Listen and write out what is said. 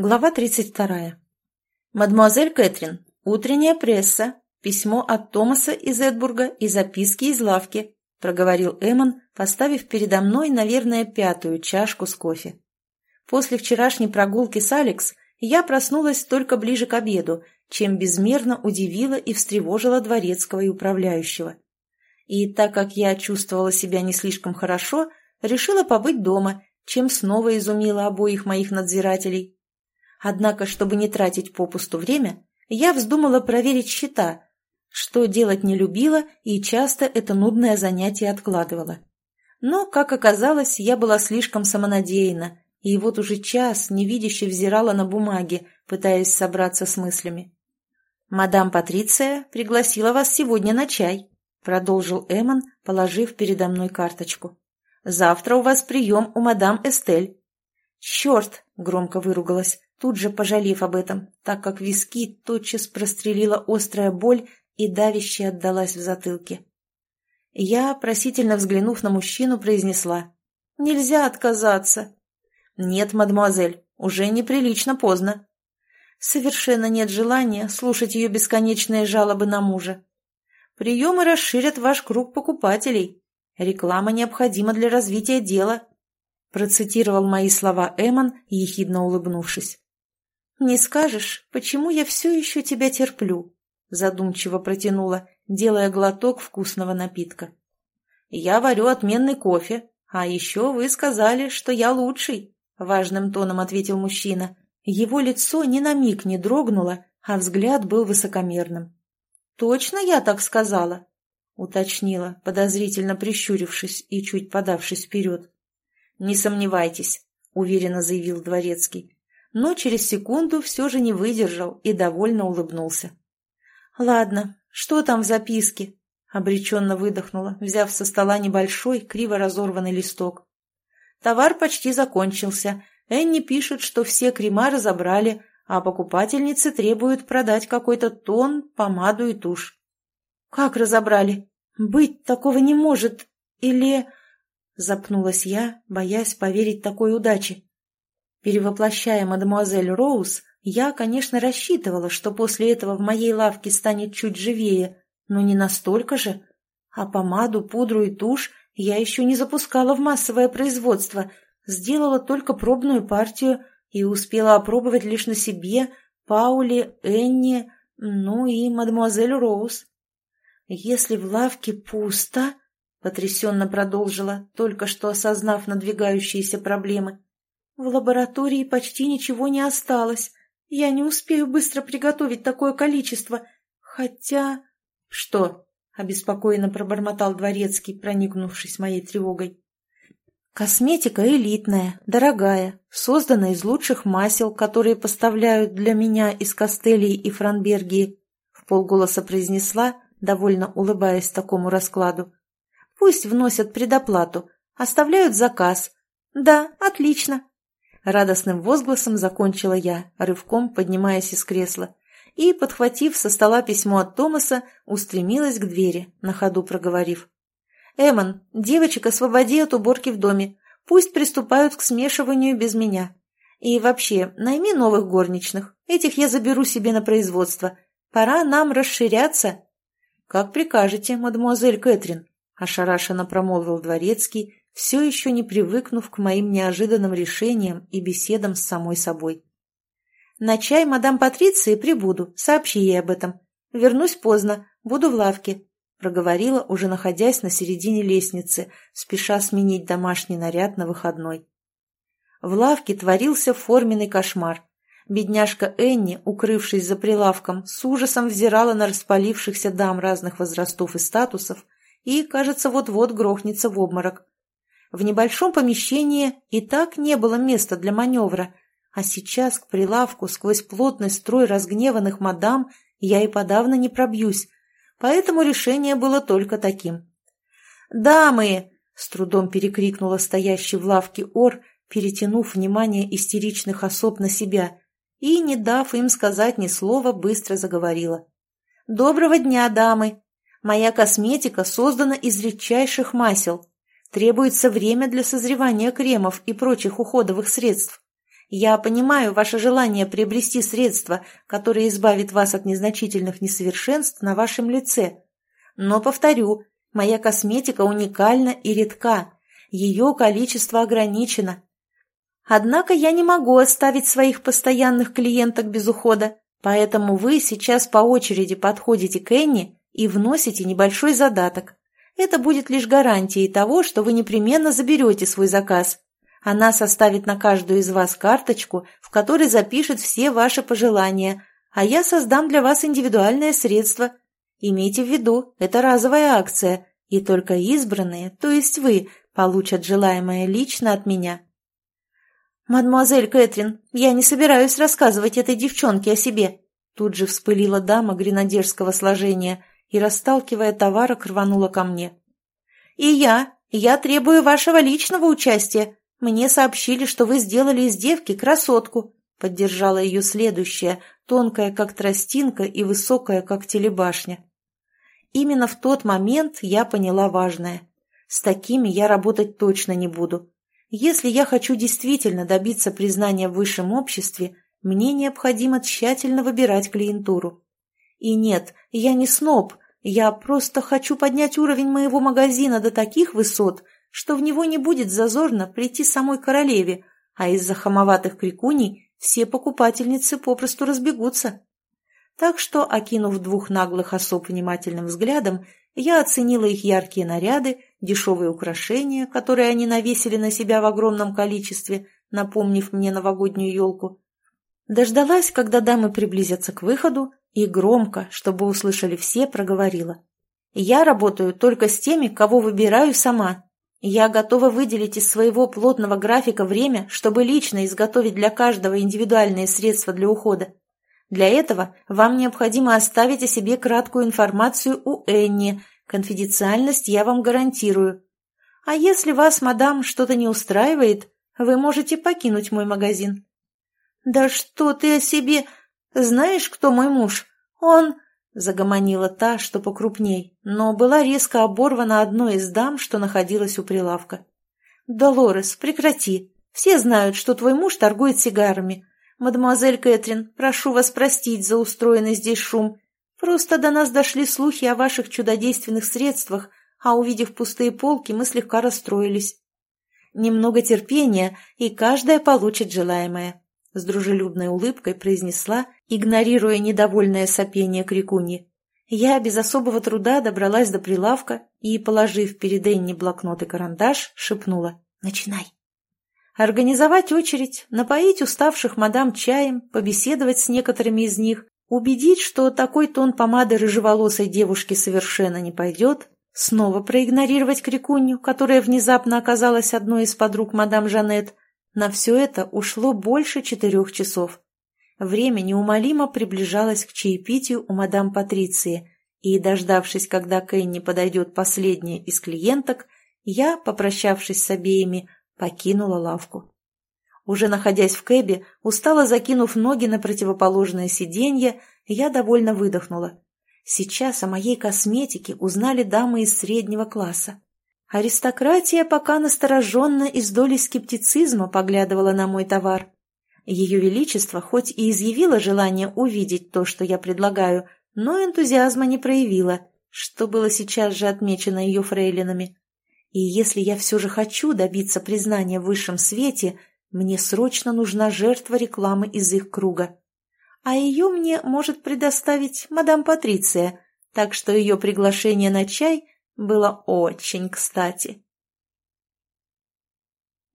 Глава 32. «Мадемуазель Кэтрин, утренняя пресса, письмо от Томаса из Эдбурга и записки из лавки», проговорил Эммон, поставив передо мной, наверное, пятую чашку с кофе. После вчерашней прогулки с Алекс я проснулась только ближе к обеду, чем безмерно удивила и встревожила дворецкого и управляющего. И так как я чувствовала себя не слишком хорошо, решила побыть дома, чем снова изумила обоих моих надзирателей – Однако, чтобы не тратить попусту время, я вздумала проверить счета, что делать не любила и часто это нудное занятие откладывала. Но, как оказалось, я была слишком самонадеянна, и вот уже час невидяще взирала на бумаги, пытаясь собраться с мыслями. «Мадам Патриция пригласила вас сегодня на чай», — продолжил Эмон, положив передо мной карточку. «Завтра у вас прием у мадам Эстель». «Черт!» — громко выругалась тут же пожалев об этом, так как виски тотчас прострелила острая боль и давяще отдалась в затылке. Я, просительно взглянув на мужчину, произнесла «Нельзя отказаться». «Нет, мадемуазель, уже неприлично поздно». Совершенно нет желания слушать ее бесконечные жалобы на мужа. Приемы расширят ваш круг покупателей. Реклама необходима для развития дела. Процитировал мои слова Эмон, ехидно улыбнувшись. «Не скажешь, почему я все еще тебя терплю?» задумчиво протянула, делая глоток вкусного напитка. «Я варю отменный кофе, а еще вы сказали, что я лучший», важным тоном ответил мужчина. Его лицо ни на миг не дрогнуло, а взгляд был высокомерным. «Точно я так сказала?» уточнила, подозрительно прищурившись и чуть подавшись вперед. «Не сомневайтесь», — уверенно заявил Дворецкий но через секунду все же не выдержал и довольно улыбнулся. «Ладно, что там в записке?» — обреченно выдохнула, взяв со стола небольшой, криво разорванный листок. «Товар почти закончился. Энни пишет, что все крема разобрали, а покупательницы требуют продать какой-то тон, помаду и тушь». «Как разобрали? Быть такого не может. Или...» — запнулась я, боясь поверить такой удаче. Перевоплощая мадемуазель Роуз, я, конечно, рассчитывала, что после этого в моей лавке станет чуть живее, но не настолько же. А помаду, пудру и тушь я еще не запускала в массовое производство, сделала только пробную партию и успела опробовать лишь на себе, Пауле, Энни, ну и мадемуазель Роуз. «Если в лавке пусто...» — потрясенно продолжила, только что осознав надвигающиеся проблемы. В лаборатории почти ничего не осталось. Я не успею быстро приготовить такое количество. Хотя... Что? Обеспокоенно пробормотал дворецкий, проникнувшись моей тревогой. Косметика элитная, дорогая, создана из лучших масел, которые поставляют для меня из Костелии и Франбергии, в полголоса произнесла, довольно улыбаясь такому раскладу. Пусть вносят предоплату, оставляют заказ. Да, отлично, Радостным возгласом закончила я, рывком поднимаясь из кресла, и, подхватив со стола письмо от Томаса, устремилась к двери, на ходу проговорив. «Эмон, девочек освободи от уборки в доме. Пусть приступают к смешиванию без меня. И вообще, найми новых горничных. Этих я заберу себе на производство. Пора нам расширяться». «Как прикажете, мадемуазель Кэтрин», — ошарашенно промолвил дворецкий, все еще не привыкнув к моим неожиданным решениям и беседам с самой собой. «На чай мадам Патриции прибуду, сообщи ей об этом. Вернусь поздно, буду в лавке», — проговорила, уже находясь на середине лестницы, спеша сменить домашний наряд на выходной. В лавке творился форменный кошмар. Бедняжка Энни, укрывшись за прилавком, с ужасом взирала на распалившихся дам разных возрастов и статусов и, кажется, вот-вот грохнется в обморок. В небольшом помещении и так не было места для маневра, а сейчас к прилавку сквозь плотный строй разгневанных мадам я и подавно не пробьюсь, поэтому решение было только таким. «Дамы!» — с трудом перекрикнула стоящий в лавке Ор, перетянув внимание истеричных особ на себя, и, не дав им сказать ни слова, быстро заговорила. «Доброго дня, дамы! Моя косметика создана из редчайших масел, Требуется время для созревания кремов и прочих уходовых средств. Я понимаю ваше желание приобрести средства, которые избавят вас от незначительных несовершенств на вашем лице. Но, повторю, моя косметика уникальна и редка, ее количество ограничено. Однако я не могу оставить своих постоянных клиенток без ухода, поэтому вы сейчас по очереди подходите к Энни и вносите небольшой задаток. Это будет лишь гарантией того, что вы непременно заберете свой заказ. Она составит на каждую из вас карточку, в которой запишет все ваши пожелания, а я создам для вас индивидуальное средство. Имейте в виду, это разовая акция, и только избранные, то есть вы, получат желаемое лично от меня. «Мадемуазель Кэтрин, я не собираюсь рассказывать этой девчонке о себе», тут же вспылила дама гренадерского сложения и, расталкивая товарок, рванула ко мне. «И я, я требую вашего личного участия. Мне сообщили, что вы сделали из девки красотку», поддержала ее следующая, тонкая, как тростинка, и высокая, как телебашня. Именно в тот момент я поняла важное. С такими я работать точно не буду. Если я хочу действительно добиться признания в высшем обществе, мне необходимо тщательно выбирать клиентуру. И нет, я не сноб, я просто хочу поднять уровень моего магазина до таких высот, что в него не будет зазорно прийти самой королеве, а из-за хамоватых крикуней все покупательницы попросту разбегутся. Так что, окинув двух наглых особ внимательным взглядом, я оценила их яркие наряды, дешевые украшения, которые они навесили на себя в огромном количестве, напомнив мне новогоднюю елку. Дождалась, когда дамы приблизятся к выходу, и громко, чтобы услышали все, проговорила. «Я работаю только с теми, кого выбираю сама. Я готова выделить из своего плотного графика время, чтобы лично изготовить для каждого индивидуальные средства для ухода. Для этого вам необходимо оставить о себе краткую информацию у Энни. Конфиденциальность я вам гарантирую. А если вас, мадам, что-то не устраивает, вы можете покинуть мой магазин. Да что ты о себе... Знаешь, кто мой муж? Он... Загомонила та, что покрупней, но была резко оборвана одной из дам, что находилась у прилавка. «Долорес, прекрати. Все знают, что твой муж торгует сигарами. «Мадемуазель Кэтрин, прошу вас простить за устроенный здесь шум. Просто до нас дошли слухи о ваших чудодейственных средствах, а увидев пустые полки, мы слегка расстроились. Немного терпения, и каждая получит желаемое», — с дружелюбной улыбкой произнесла, игнорируя недовольное сопение крикуньи. Я без особого труда добралась до прилавка и, положив перед Энни блокнот и карандаш, шепнула «Начинай». Организовать очередь, напоить уставших мадам чаем, побеседовать с некоторыми из них, убедить, что такой тон помады рыжеволосой девушки совершенно не пойдет, снова проигнорировать крикунью, которая внезапно оказалась одной из подруг мадам Жанет. На все это ушло больше четырех часов. Время неумолимо приближалось к чаепитию у мадам Патриции, и, дождавшись, когда Кенни подойдет последняя из клиенток, я, попрощавшись с обеими, покинула лавку. Уже находясь в кэбе, устало закинув ноги на противоположное сиденье, я довольно выдохнула. Сейчас о моей косметике узнали дамы из среднего класса. Аристократия пока настороженно и с долей скептицизма поглядывала на мой товар. Ее Величество хоть и изъявило желание увидеть то, что я предлагаю, но энтузиазма не проявила, что было сейчас же отмечено ее фрейлинами. И если я все же хочу добиться признания в высшем свете, мне срочно нужна жертва рекламы из их круга. А ее мне может предоставить мадам Патриция, так что ее приглашение на чай было очень кстати.